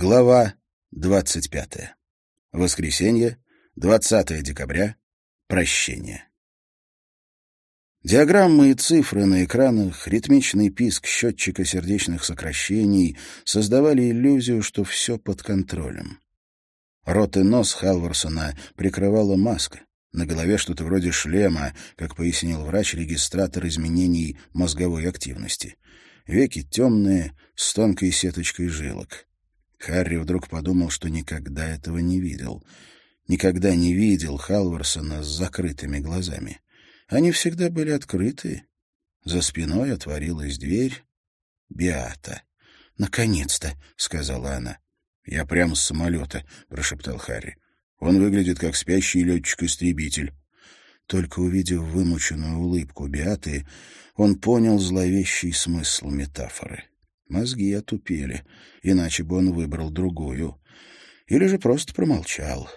Глава 25. Воскресенье, 20 декабря. Прощение. Диаграммы и цифры на экранах, ритмичный писк счетчика сердечных сокращений создавали иллюзию, что все под контролем. Рот и нос Халварсона прикрывала маска. На голове что-то вроде шлема, как пояснил врач-регистратор изменений мозговой активности. Веки темные, с тонкой сеточкой жилок. Харри вдруг подумал, что никогда этого не видел. Никогда не видел Халварсона с закрытыми глазами. Они всегда были открыты. За спиной отворилась дверь. «Биата». «Наконец-то», — сказала она. «Я прямо с самолета», — прошептал Харри. «Он выглядит как спящий летчик-истребитель». Только увидев вымученную улыбку Биаты, он понял зловещий смысл метафоры. Мозги отупели, иначе бы он выбрал другую. Или же просто промолчал.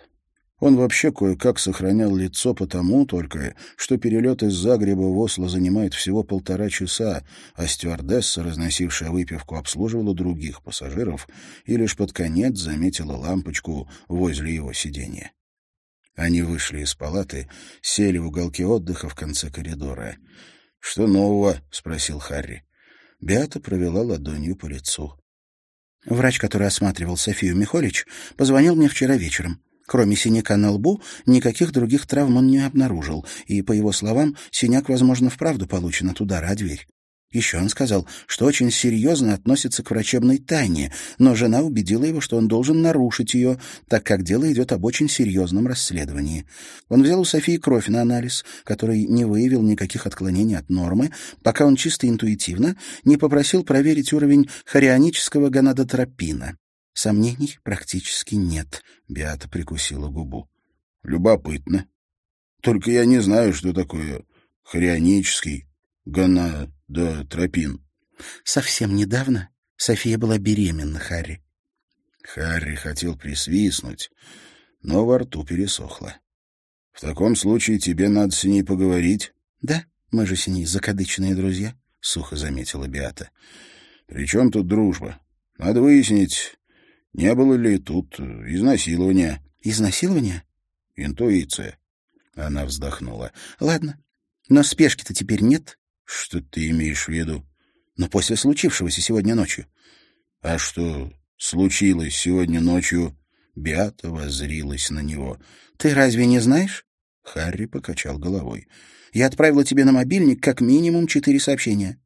Он вообще кое-как сохранял лицо потому только, что перелет из Загреба в Осло занимает всего полтора часа, а стюардесса, разносившая выпивку, обслуживала других пассажиров и лишь под конец заметила лампочку возле его сиденья. Они вышли из палаты, сели в уголке отдыха в конце коридора. «Что нового?» — спросил Харри. Беата провела ладонью по лицу. Врач, который осматривал Софию Михолич, позвонил мне вчера вечером. Кроме синяка на лбу, никаких других травм он не обнаружил, и, по его словам, синяк, возможно, вправду получен от удара о дверь. Еще он сказал, что очень серьезно относится к врачебной тайне, но жена убедила его, что он должен нарушить ее, так как дело идет об очень серьезном расследовании. Он взял у Софии кровь на анализ, который не выявил никаких отклонений от нормы, пока он чисто интуитивно не попросил проверить уровень хорионического гонадотропина. Сомнений практически нет, — Биата прикусила губу. — Любопытно. Только я не знаю, что такое хорионический гонадотропин да тропин. Совсем недавно София была беременна, Харри. Харри хотел присвистнуть, но во рту пересохло. — В таком случае тебе надо с ней поговорить. — Да, мы же с ней закадычные друзья, — сухо заметила Биата. — При чем тут дружба? Надо выяснить, не было ли тут изнасилования. — Изнасилования? — Интуиция. Она вздохнула. — Ладно, но спешки-то теперь нет. Что ты имеешь в виду? Но после случившегося сегодня ночью. А что случилось сегодня ночью? Беата воззрилась на него. Ты разве не знаешь? Харри покачал головой. Я отправила тебе на мобильник как минимум четыре сообщения.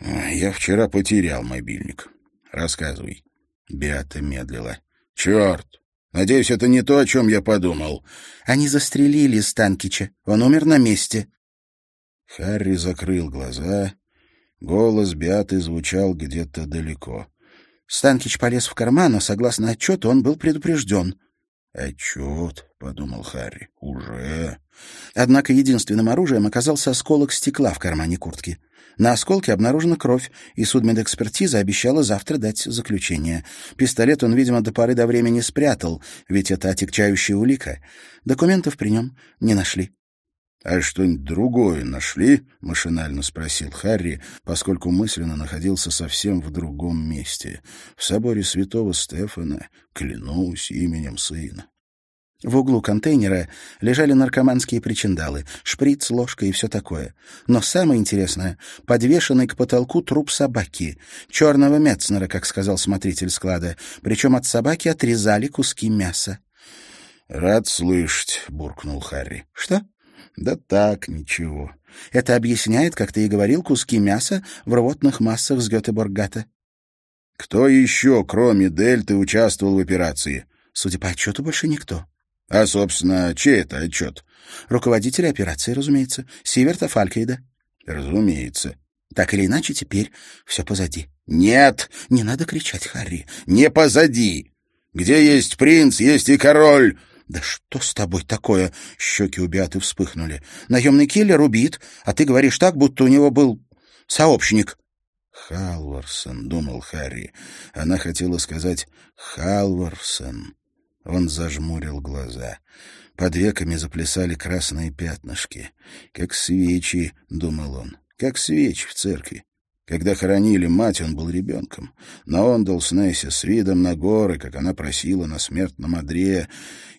Я вчера потерял мобильник. Рассказывай. Беата медлила. Черт! Надеюсь, это не то, о чем я подумал. Они застрелили Станкича. Он умер на месте. Харри закрыл глаза. Голос Беаты звучал где-то далеко. Станкич полез в карман, но, согласно отчету, он был предупрежден. «Отчет», — подумал Харри, — «уже». Однако единственным оружием оказался осколок стекла в кармане куртки. На осколке обнаружена кровь, и судмедэкспертиза обещала завтра дать заключение. Пистолет он, видимо, до поры до времени спрятал, ведь это отягчающая улика. Документов при нем не нашли. «А что-нибудь другое нашли?» — машинально спросил Харри, поскольку мысленно находился совсем в другом месте. В соборе святого Стефана, клянусь именем сына. В углу контейнера лежали наркоманские причиндалы, шприц, ложка и все такое. Но самое интересное — подвешенный к потолку труп собаки, черного Мецнера, как сказал смотритель склада, причем от собаки отрезали куски мяса. — Рад слышать, — буркнул Харри. — Что? Да так, ничего. Это объясняет, как ты и говорил, куски мяса в рвотных массах с Гетеборгата. Кто еще, кроме Дельты, участвовал в операции? Судя по отчету, больше никто. А, собственно, чей это отчет? Руководитель операции, разумеется. Сиверта Фалькейда. Разумеется. Так или иначе, теперь все позади. Нет! Не надо кричать, Харри. Не позади! Где есть принц, есть и король. «Да что с тобой такое?» — щеки у Беаты вспыхнули. «Наемный киллер убит, а ты говоришь так, будто у него был сообщник». «Халварсон», — думал Харри. Она хотела сказать «Халварсон». Он зажмурил глаза. Под веками заплясали красные пятнышки. «Как свечи», — думал он, — «как свечи в церкви». Когда хоронили мать, он был ребенком. Но он дал Снесси с видом на горы, как она просила на смертном одре.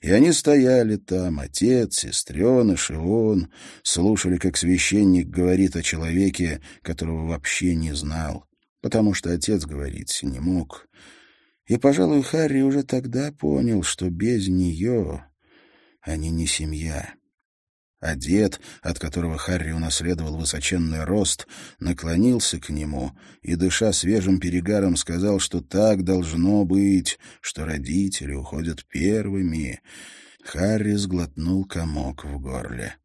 И они стояли там, отец, сестреныш и он, слушали, как священник говорит о человеке, которого вообще не знал, потому что отец говорить не мог. И, пожалуй, Харри уже тогда понял, что без нее они не семья. А дед, от которого Харри унаследовал высоченный рост, наклонился к нему и, дыша свежим перегаром, сказал, что так должно быть, что родители уходят первыми. Харри сглотнул комок в горле.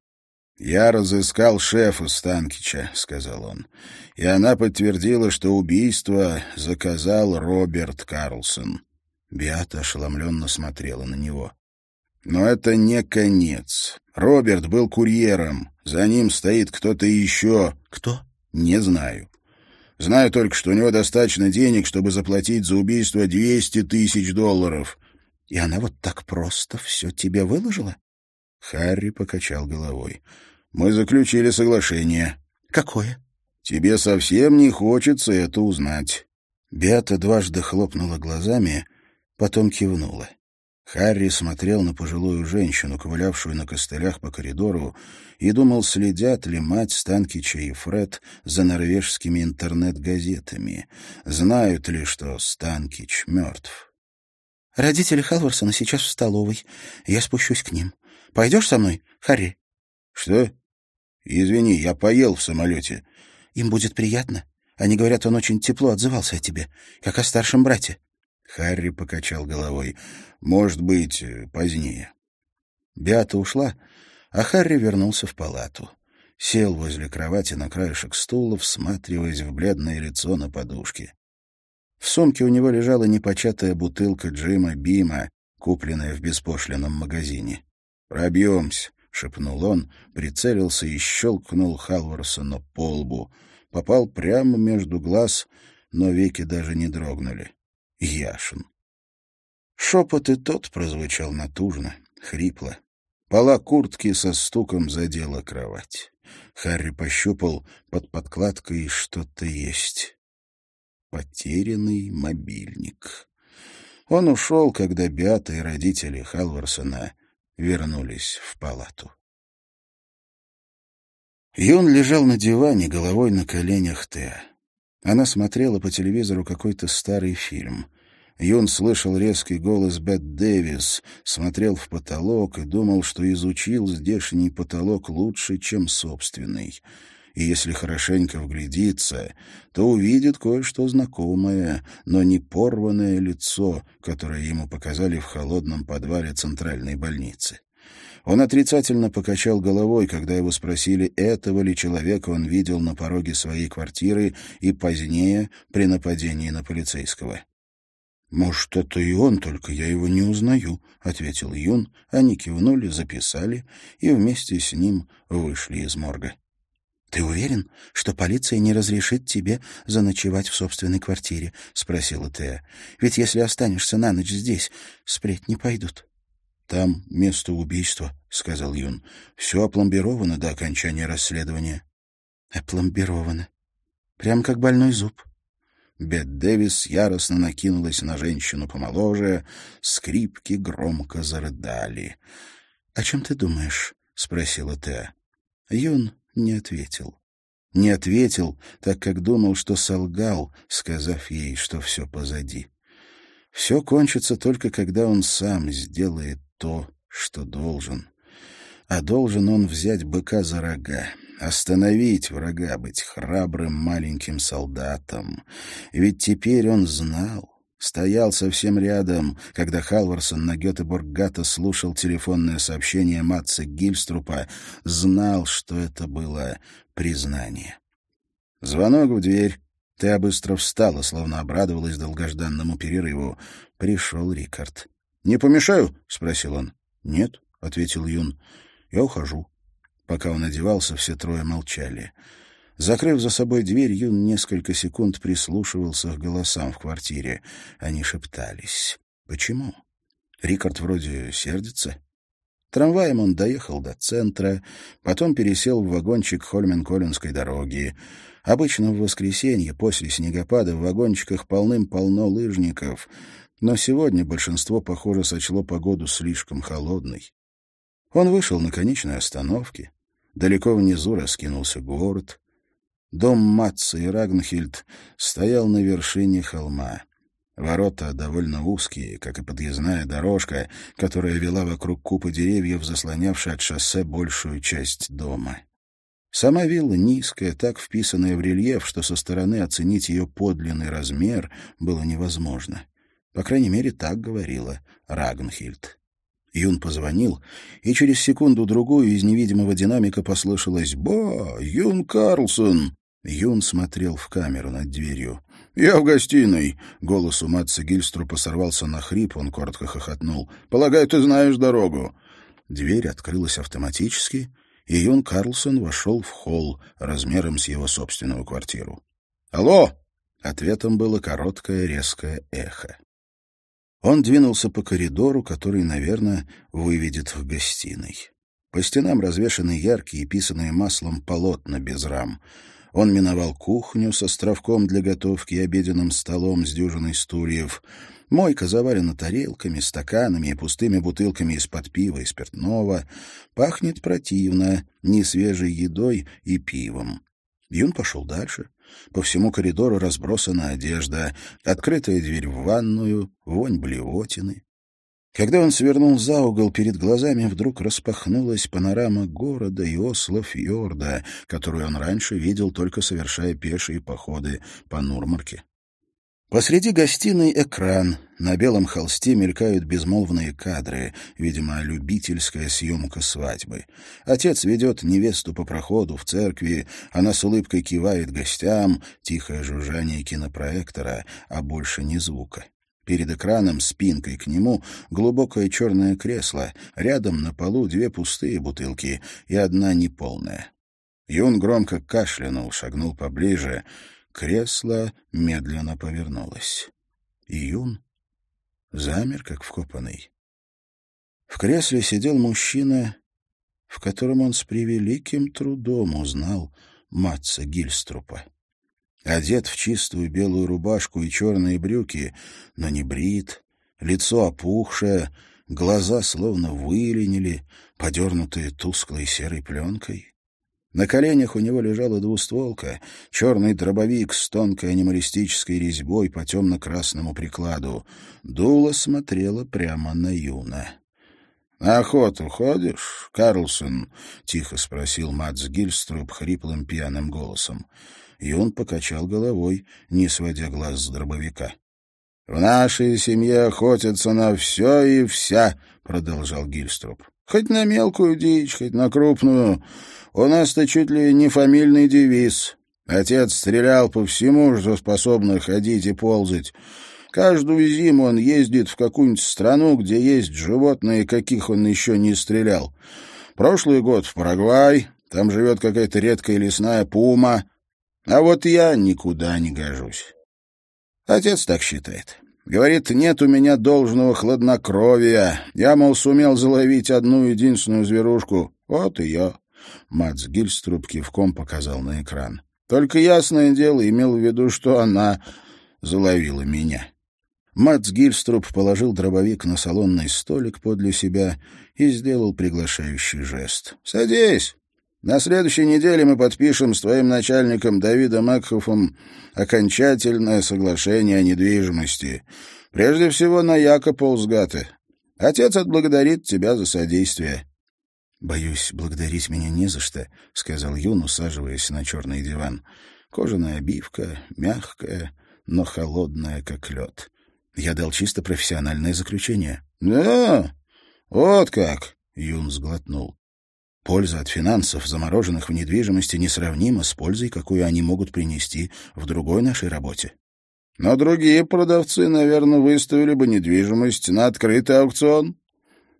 «Я разыскал шефа Станкича», — сказал он, — «и она подтвердила, что убийство заказал Роберт Карлсон». Биата ошеломленно смотрела на него. Но это не конец. Роберт был курьером. За ним стоит кто-то еще. Кто? Не знаю. Знаю только, что у него достаточно денег, чтобы заплатить за убийство 200 тысяч долларов. И она вот так просто все тебе выложила? Харри покачал головой. Мы заключили соглашение. Какое? Тебе совсем не хочется это узнать. Беата дважды хлопнула глазами, потом кивнула. Харри смотрел на пожилую женщину, ковылявшую на костылях по коридору, и думал, следят ли мать Станкича и Фред за норвежскими интернет-газетами, знают ли, что Станкич мертв. «Родители Халварсона сейчас в столовой. Я спущусь к ним. Пойдешь со мной, Харри?» «Что? Извини, я поел в самолете». «Им будет приятно. Они говорят, он очень тепло отзывался о тебе, как о старшем брате». Харри покачал головой. «Может быть, позднее». Беата ушла, а Харри вернулся в палату. Сел возле кровати на краешек стула, всматриваясь в бледное лицо на подушке. В сумке у него лежала непочатая бутылка Джима Бима, купленная в беспошлином магазине. «Пробьемся», — шепнул он, прицелился и щелкнул Халварсона по лбу. Попал прямо между глаз, но веки даже не дрогнули. Яшин. Шепот и тот прозвучал натужно, хрипло. Пола куртки со стуком задела кровать. Харри пощупал под подкладкой что-то есть. Потерянный мобильник. Он ушел, когда Беата и родители Халварсона вернулись в палату. Юн лежал на диване, головой на коленях Теа. Она смотрела по телевизору какой-то старый фильм. Юн слышал резкий голос Бет Дэвис, смотрел в потолок и думал, что изучил здешний потолок лучше, чем собственный. И если хорошенько вглядится, то увидит кое-что знакомое, но не порванное лицо, которое ему показали в холодном подвале центральной больницы. Он отрицательно покачал головой, когда его спросили, этого ли человека он видел на пороге своей квартиры и позднее при нападении на полицейского. «Может, это и он, только я его не узнаю», — ответил Юн. Они кивнули, записали и вместе с ним вышли из морга. «Ты уверен, что полиция не разрешит тебе заночевать в собственной квартире?» — спросила Тея. «Ведь если останешься на ночь здесь, сплетни пойдут». «Там место убийства», — сказал Юн. «Все опломбировано до окончания расследования». «Опломбировано. Прям как больной зуб». Бет Дэвис яростно накинулась на женщину помоложе, скрипки громко зарыдали. — О чем ты думаешь? — спросила Теа. Юн не ответил. Не ответил, так как думал, что солгал, сказав ей, что все позади. Все кончится только, когда он сам сделает то, что должен. А должен он взять быка за рога, остановить врага, быть храбрым маленьким солдатом. Ведь теперь он знал, стоял совсем рядом, когда Халварсон на Гетеборгата слушал телефонное сообщение Матца Гильструпа, знал, что это было признание. Звонок в дверь. Теа быстро встала, словно обрадовалась долгожданному перерыву. Пришел Рикард. «Не помешаю?» — спросил он. «Нет», — ответил Юн. «Я ухожу». Пока он одевался, все трое молчали. Закрыв за собой дверь, Юн несколько секунд прислушивался к голосам в квартире. Они шептались. «Почему? Рикард вроде сердится». Трамваем он доехал до центра, потом пересел в вагончик Хольмен-Коллинской дороги. Обычно в воскресенье после снегопада в вагончиках полным-полно лыжников, но сегодня большинство, похоже, сочло погоду слишком холодной. Он вышел на конечной остановке. Далеко внизу раскинулся город. Дом Матца и Рагнхильд стоял на вершине холма. Ворота довольно узкие, как и подъездная дорожка, которая вела вокруг купы деревьев, заслонявшей от шоссе большую часть дома. Сама вилла низкая, так вписанная в рельеф, что со стороны оценить ее подлинный размер было невозможно. По крайней мере, так говорила Рагнхильд. Юн позвонил, и через секунду-другую из невидимого динамика послышалось «Ба! Юн Карлсон!» Юн смотрел в камеру над дверью. «Я в гостиной!» — голос у Матца Гильструпа сорвался на хрип, он коротко хохотнул. «Полагаю, ты знаешь дорогу!» Дверь открылась автоматически, и Юн Карлсон вошел в холл размером с его собственную квартиру. «Алло!» — ответом было короткое резкое эхо. Он двинулся по коридору, который, наверное, выведет в гостиной. По стенам развешаны яркие, писанные маслом полотна без рам — он миновал кухню с островком для готовки и обеденным столом с дюжиной стульев. Мойка завалена тарелками, стаканами и пустыми бутылками из-под пива и спиртного. Пахнет противно, несвежей едой и пивом. Юн пошел дальше. По всему коридору разбросана одежда, открытая дверь в ванную, вонь блевотины. Когда он свернул за угол, перед глазами вдруг распахнулась панорама города и Осло-Фьорда, которую он раньше видел, только совершая пешие походы по Нурмарке. Посреди гостиной экран. На белом холсте мелькают безмолвные кадры, видимо, любительская съемка свадьбы. Отец ведет невесту по проходу в церкви, она с улыбкой кивает гостям, тихое жужжание кинопроектора, а больше ни звука. Перед экраном, спинкой к нему, глубокое черное кресло, рядом на полу две пустые бутылки и одна неполная. Юн громко кашлянул, шагнул поближе. Кресло медленно повернулось. И Юн замер, как вкопанный. В кресле сидел мужчина, в котором он с превеликим трудом узнал Матца Гильструпа. Одет в чистую белую рубашку и черные брюки, но не брит, лицо опухшее, глаза словно выленили, подернутые тусклой серой пленкой. На коленях у него лежала двустволка, черный дробовик с тонкой анималистической резьбой по темно-красному прикладу. Дуло смотрела прямо на Юна. — На охоту ходишь, Карлсон? — тихо спросил Матс Гильструб хриплым пьяным голосом он покачал головой, не сводя глаз с дробовика. — В нашей семье охотятся на все и вся, — продолжал Гильструп. — Хоть на мелкую дичь, хоть на крупную. У нас-то чуть ли не фамильный девиз. Отец стрелял по всему, что способно ходить и ползать. Каждую зиму он ездит в какую-нибудь страну, где есть животные, каких он еще не стрелял. Прошлый год в Парагвай, там живет какая-то редкая лесная пума. А вот я никуда не гожусь. Отец так считает. Говорит, нет у меня должного хладнокровия. Я, мол, сумел заловить одну единственную зверушку. Вот я. Мац Гильструб кивком показал на экран. Только ясное дело, имел в виду, что она заловила меня. Мац Гильструб положил дробовик на салонный столик подле себя и сделал приглашающий жест. «Садись!» На следующей неделе мы подпишем с твоим начальником Давидом Экхофом окончательное соглашение о недвижимости. Прежде всего на Яко Полсгаты. Отец отблагодарит тебя за содействие». «Боюсь, благодарить меня не за что», — сказал Юн, усаживаясь на черный диван. Кожаная обивка, мягкая, но холодная, как лед. Я дал чисто профессиональное заключение. «Да? Вот как!» — Юн сглотнул. Польза от финансов, замороженных в недвижимости, несравнима с пользой, какую они могут принести в другой нашей работе. Но другие продавцы, наверное, выставили бы недвижимость на открытый аукцион.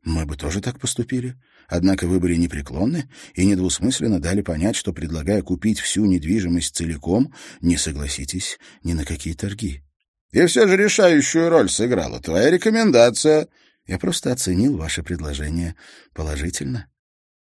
Мы бы тоже так поступили. Однако вы были непреклонны и недвусмысленно дали понять, что, предлагая купить всю недвижимость целиком, не согласитесь ни на какие торги. И все же решающую роль сыграла твоя рекомендация. Я просто оценил ваше предложение положительно.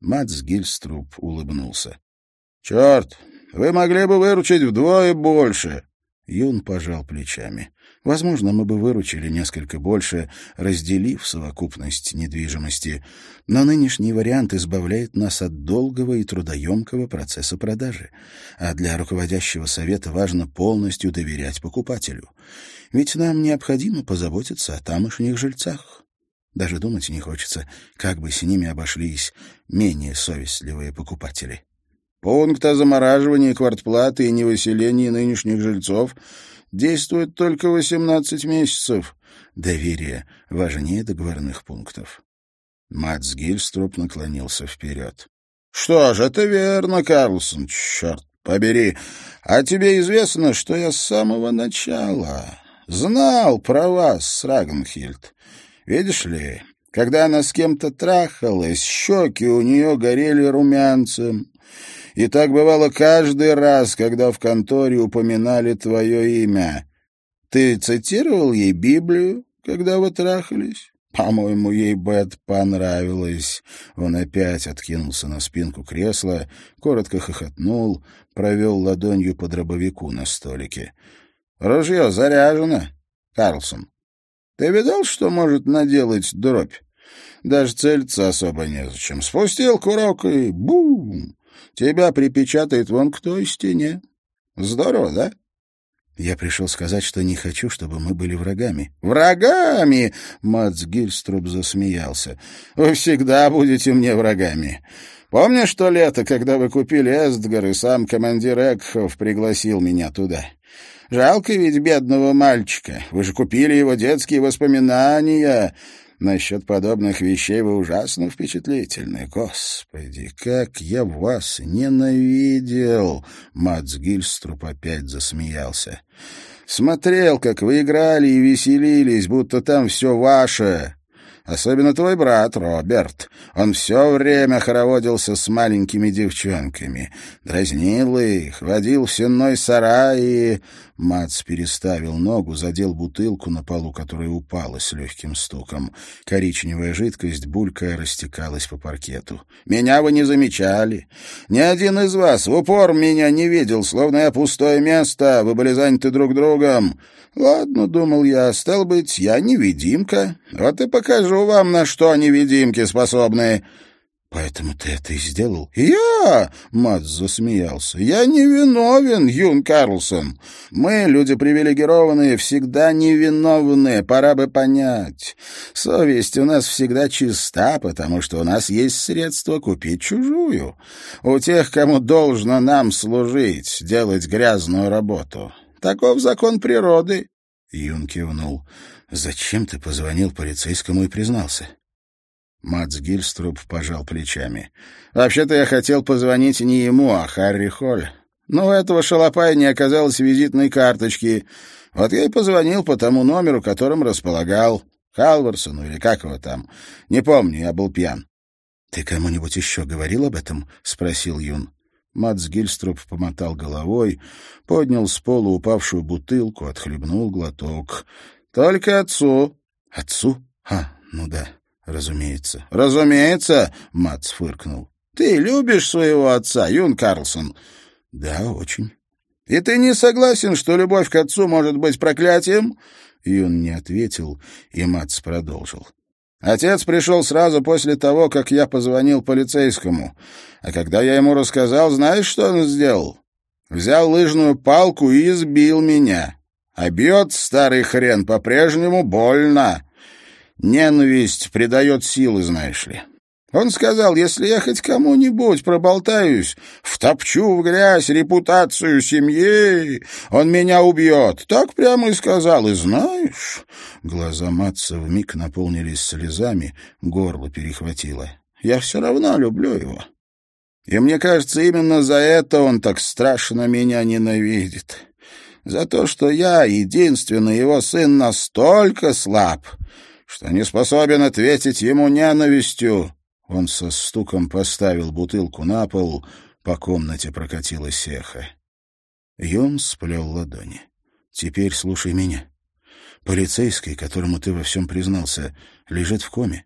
Мац Гильструб улыбнулся. — Черт, вы могли бы выручить вдвое больше. Юн пожал плечами. Возможно, мы бы выручили несколько больше, разделив совокупность недвижимости, но нынешний вариант избавляет нас от долгого и трудоемкого процесса продажи, а для руководящего совета важно полностью доверять покупателю. Ведь нам необходимо позаботиться о тамошних жильцах. Даже думать не хочется, как бы с ними обошлись менее совестливые покупатели. Пункт о замораживании квартплаты и невыселении нынешних жильцов действует только 18 месяцев. Доверие важнее договорных пунктов. Матс Гильструп наклонился вперед. — Что ж, это верно, Карлсон, черт побери. А тебе известно, что я с самого начала знал про вас, Рагенхильд. Видишь ли, когда она с кем-то трахалась, щеки у нее горели румянцем. И так бывало каждый раз, когда в конторе упоминали твое имя. Ты цитировал ей Библию, когда вы трахались? По-моему, ей бы это понравилось. Он опять откинулся на спинку кресла, коротко хохотнул, провел ладонью по дробовику на столике. «Ружье заряжено, Карлсон. Ты видал, что может наделать дробь? Даже целиться особо незачем. Спустил курок и бум! Тебя припечатает вон к той стене. Здорово, да? Я пришел сказать, что не хочу, чтобы мы были врагами. «Врагами!» — Мац Гильструб засмеялся. «Вы всегда будете мне врагами. Помнишь то лето, когда вы купили Эстгар, и сам командир Экхов пригласил меня туда? Жалко ведь бедного мальчика. Вы же купили его детские воспоминания. Насчет подобных вещей вы ужасно впечатлительны. Господи, как я вас ненавидел!» Мац Гильструп опять засмеялся. «Смотрел, как вы играли и веселились, будто там все ваше. Особенно твой брат Роберт. Он все время хороводился с маленькими девчонками. Дразнил их, водил в сенной сарай и... Мац переставил ногу, задел бутылку на полу, которая упала с легким стуком. Коричневая жидкость, булькая, растекалась по паркету. «Меня вы не замечали. Ни один из вас в упор меня не видел, словно я пустое место, вы были заняты друг другом. Ладно, — думал я, — стал быть, я невидимка. Вот и покажу вам, на что невидимки способны». «Поэтому ты это и сделал?» «Я?» — Мац засмеялся. «Я не виновен, Юн Карлсон. Мы, люди привилегированные, всегда невиновны, пора бы понять. Совесть у нас всегда чиста, потому что у нас есть средства купить чужую. У тех, кому должно нам служить, делать грязную работу. Таков закон природы». Юн кивнул. «Зачем ты позвонил полицейскому и признался?» Мац Гильструб пожал плечами. «Вообще-то я хотел позвонить не ему, а Харри Холь. Но у этого шалопая не оказалось визитной карточки. Вот я и позвонил по тому номеру, которым располагал. Халварсону или как его там. Не помню, я был пьян». «Ты кому-нибудь еще говорил об этом?» — спросил Юн. Мац Гильструп помотал головой, поднял с пола упавшую бутылку, отхлебнул глоток. «Только отцу». «Отцу? А, ну да». «Разумеется». «Разумеется», — Мац фыркнул. «Ты любишь своего отца, Юн Карлсон?» «Да, очень». «И ты не согласен, что любовь к отцу может быть проклятием?» Юн не ответил, и Мац продолжил. Отец пришел сразу после того, как я позвонил полицейскому. А когда я ему рассказал, знаешь, что он сделал? Взял лыжную палку и избил меня. А бьет старый хрен по-прежнему больно. Ненависть придает силы, знаешь ли. Он сказал, если я хоть кому-нибудь проболтаюсь, втопчу в грязь репутацию семьи, он меня убьет. Так прямо и сказал. И знаешь, глаза Матца вмиг наполнились слезами, горло перехватило. Я все равно люблю его. И мне кажется, именно за это он так страшно меня ненавидит. За то, что я, единственный его сын, настолько слаб, что не способен ответить ему ненавистью. Он со стуком поставил бутылку на пол, по комнате прокатилось эхо. Юн сплел ладони. «Теперь слушай меня. Полицейский, которому ты во всем признался, лежит в коме.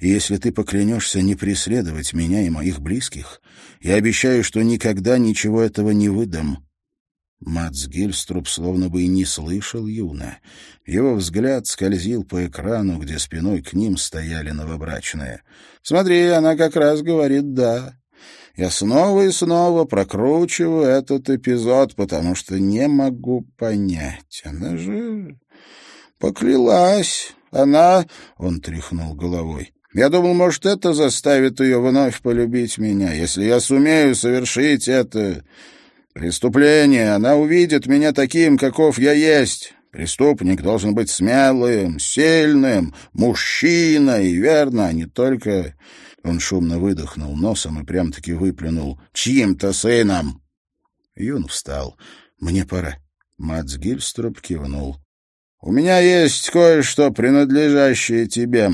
И если ты поклянешься не преследовать меня и моих близких, я обещаю, что никогда ничего этого не выдам». Мац Гильструб словно бы и не слышал Юна. Его взгляд скользил по экрану, где спиной к ним стояли новобрачные. «Смотри, она как раз говорит «да». Я снова и снова прокручиваю этот эпизод, потому что не могу понять. Она же поклялась. Она...» — он тряхнул головой. «Я думал, может, это заставит ее вновь полюбить меня. Если я сумею совершить это преступление, она увидит меня таким, каков я есть». Преступник должен быть смелым, сильным, мужчиной, верно, а не только он шумно выдохнул носом и прям-таки выплюнул. «Чьим-то сыном!» Юн встал. «Мне пора». Мац Гильструп кивнул. «У меня есть кое-что, принадлежащее тебе.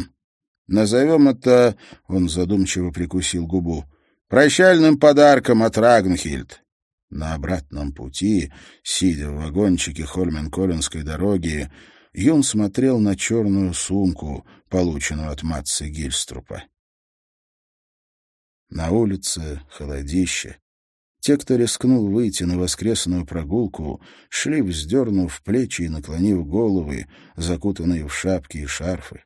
Назовем это...» — он задумчиво прикусил губу. «Прощальным подарком от Рагнхильд». На обратном пути, сидя в вагончике Хольмен-Коллинской дороги, Юн смотрел на черную сумку, полученную от Матца Гильструпа. На улице холодище. Те, кто рискнул выйти на воскресную прогулку, шли, вздернув плечи и наклонив головы, закутанные в шапки и шарфы.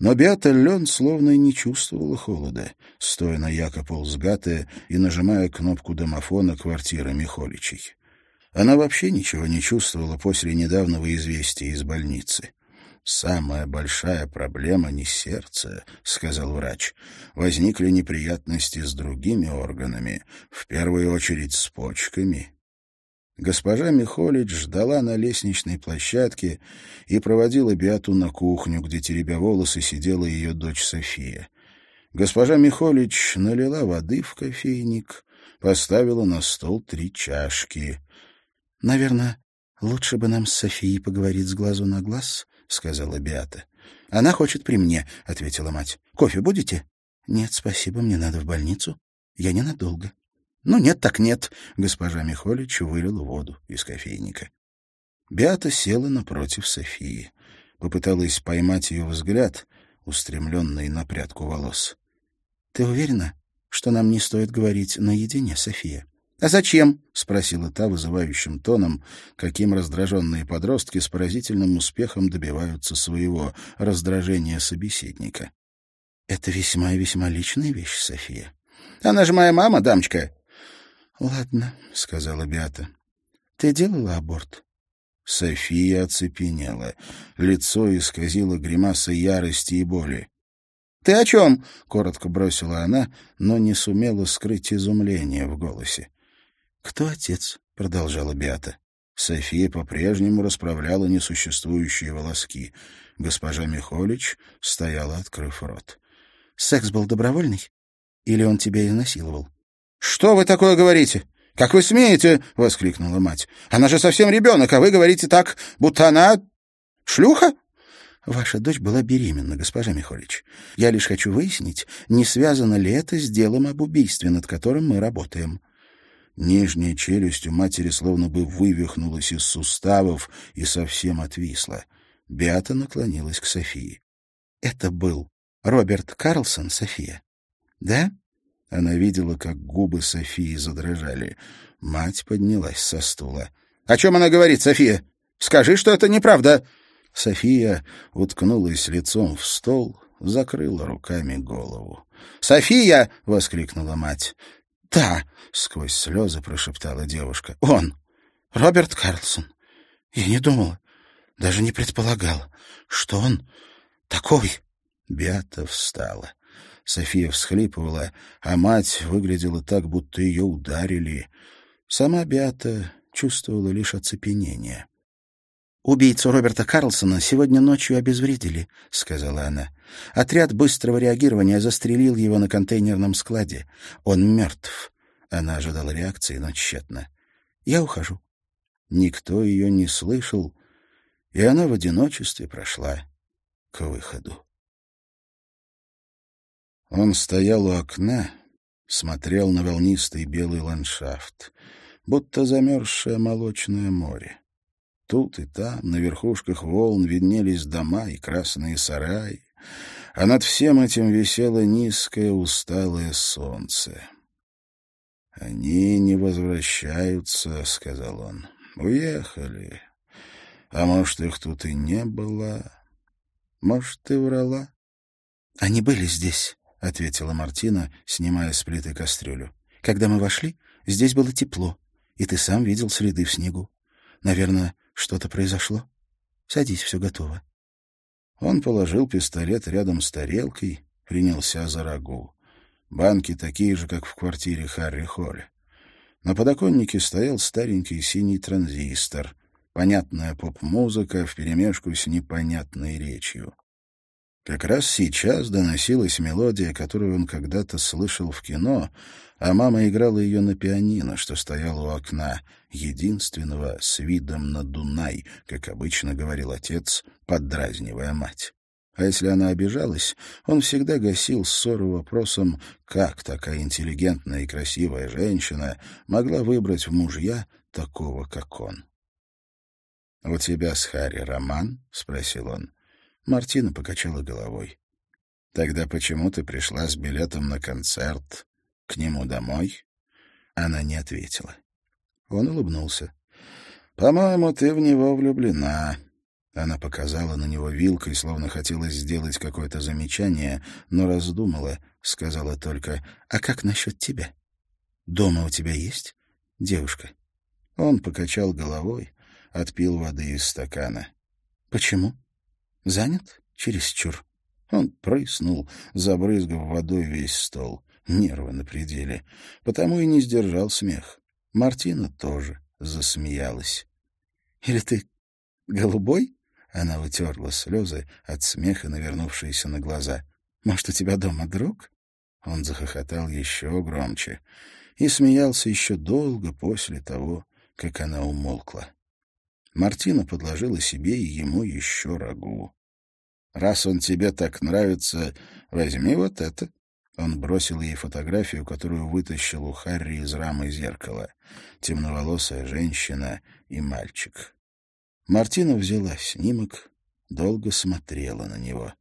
Но Беата Лен словно и не чувствовала холода, стоя на Якополсгате и нажимая кнопку домофона квартиры Михоличей. Она вообще ничего не чувствовала после недавнего известия из больницы. «Самая большая проблема не сердце», — сказал врач. «Возникли неприятности с другими органами, в первую очередь с почками». Госпожа Михолич ждала на лестничной площадке и проводила Биату на кухню, где, теребя волосы, сидела ее дочь София. Госпожа Михолич налила воды в кофейник, поставила на стол три чашки. — Наверное, лучше бы нам с Софией поговорить с глазу на глаз, — сказала Беата. — Она хочет при мне, — ответила мать. — Кофе будете? — Нет, спасибо, мне надо в больницу. Я ненадолго. — Ну, нет так нет, — госпожа Михолич вылила воду из кофейника. Беата села напротив Софии. Попыталась поймать ее взгляд, устремленный на прядку волос. — Ты уверена, что нам не стоит говорить наедине, София? «А зачем?» — спросила та вызывающим тоном, каким раздраженные подростки с поразительным успехом добиваются своего раздражения собеседника. «Это весьма и весьма личная вещь, София». «Она же моя мама, дамочка». «Ладно», — сказала Беата. «Ты делала аборт?» София оцепенела. Лицо исказило гримаса ярости и боли. «Ты о чем?» — коротко бросила она, но не сумела скрыть изумление в голосе. «Кто отец?» — продолжала Беата. София по-прежнему расправляла несуществующие волоски. Госпожа Михолич стояла, открыв рот. «Секс был добровольный? Или он тебя изнасиловал?» «Что вы такое говорите? Как вы смеете?» — воскликнула мать. «Она же совсем ребенок, а вы говорите так, будто она... шлюха?» «Ваша дочь была беременна, госпожа Михолич. Я лишь хочу выяснить, не связано ли это с делом об убийстве, над которым мы работаем». Нижняя челюсть у матери словно бы вывихнулась из суставов и совсем отвисла. Беата наклонилась к Софии. — Это был Роберт Карлсон, София? — Да? Она видела, как губы Софии задрожали. Мать поднялась со стула. — О чем она говорит, София? Скажи, что это неправда! София уткнулась лицом в стол, закрыла руками голову. «София!» — воскликнула мать. «Да», — сквозь слезы прошептала девушка. «Он! Роберт Карлсон! Я не думала, даже не предполагала, что он такой!» Беата встала. София всхлипывала, а мать выглядела так, будто ее ударили. Сама Беата чувствовала лишь оцепенение. «Убийцу Роберта Карлсона сегодня ночью обезвредили», — сказала она. «Отряд быстрого реагирования застрелил его на контейнерном складе. Он мертв». Она ожидала реакции, но тщетно. «Я ухожу». Никто ее не слышал, и она в одиночестве прошла к выходу. Он стоял у окна, смотрел на волнистый белый ландшафт, будто замерзшее молочное море. Тут и там, на верхушках волн, виднелись дома и красные сараи, а над всем этим висело низкое усталое солнце. «Они не возвращаются», — сказал он. «Уехали. А может, их тут и не было. Может, ты врала?» «Они были здесь», — ответила Мартина, снимая с плиты кастрюлю. «Когда мы вошли, здесь было тепло, и ты сам видел следы в снегу. Наверное, что-то произошло. Садись, все готово». Он положил пистолет рядом с тарелкой, принялся за рагу. Банки такие же, как в квартире Харри Холли. На подоконнике стоял старенький синий транзистор, понятная поп-музыка вперемешку с непонятной речью. Как раз сейчас доносилась мелодия, которую он когда-то слышал в кино, а мама играла ее на пианино, что стояло у окна, единственного с видом на Дунай, как обычно говорил отец, поддразнивая мать. А если она обижалась, он всегда гасил ссору вопросом, как такая интеллигентная и красивая женщина могла выбрать в мужья такого, как он. «У тебя с Харри роман?» — спросил он. Мартина покачала головой. «Тогда почему ты пришла с билетом на концерт к нему домой?» Она не ответила. Он улыбнулся. «По-моему, ты в него влюблена». Она показала на него вилкой, словно хотела сделать какое-то замечание, но раздумала, сказала только, «А как насчет тебя? Дома у тебя есть девушка?» Он покачал головой, отпил воды из стакана. «Почему?» Занят? Чересчур. Он прыснул, забрызгав водой весь стол. Нервы на пределе. Потому и не сдержал смех. Мартина тоже засмеялась. «Или ты голубой?» Она утерла слезы от смеха, навернувшиеся на глаза. «Может, у тебя дома друг?» Он захохотал еще громче и смеялся еще долго после того, как она умолкла. Мартина подложила себе и ему еще рагу. «Раз он тебе так нравится, возьми вот это». Он бросил ей фотографию, которую вытащил у Харри из рамы зеркала. Темноволосая женщина и мальчик. Мартина взяла снимок, долго смотрела на него.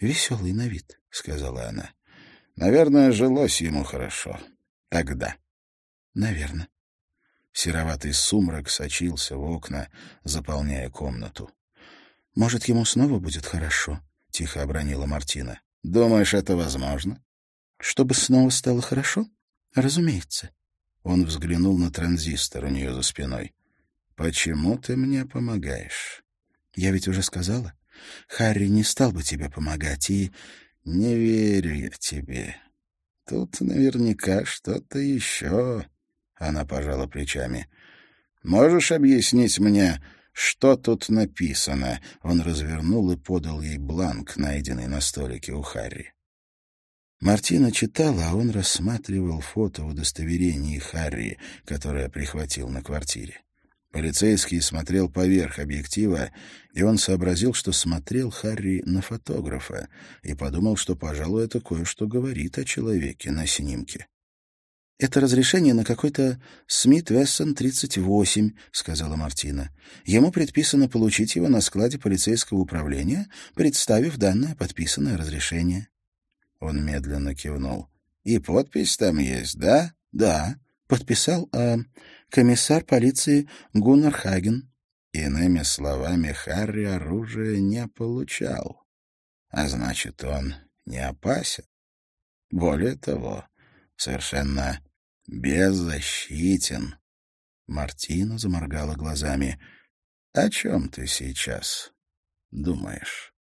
«Веселый на вид», — сказала она. «Наверное, жилось ему хорошо. Тогда». «Наверное». Сероватый сумрак сочился в окна, заполняя комнату. «Может, ему снова будет хорошо?» — тихо обронила Мартина. «Думаешь, это возможно?» «Чтобы снова стало хорошо? Разумеется». Он взглянул на транзистор у нее за спиной. «Почему ты мне помогаешь?» «Я ведь уже сказала. Харри не стал бы тебе помогать, и...» «Не верю я тебе. Тут наверняка что-то еще...» Она пожала плечами. «Можешь объяснить мне, что тут написано?» Он развернул и подал ей бланк, найденный на столике у Харри. Мартина читала, а он рассматривал фото удостоверений Харри, которое прихватил на квартире. Полицейский смотрел поверх объектива, и он сообразил, что смотрел Харри на фотографа, и подумал, что, пожалуй, это кое-что говорит о человеке на снимке. «Это разрешение на какой-то Смит Вессон 38», — сказала Мартина. «Ему предписано получить его на складе полицейского управления, представив данное подписанное разрешение». Он медленно кивнул. «И подпись там есть, да?» «Да», — подписал э, комиссар полиции Гуннар Хаген. Иными словами, Харри оружие не получал. А значит, он не опасен. Более того, совершенно беззащитен. Мартина заморгала глазами. — О чем ты сейчас думаешь?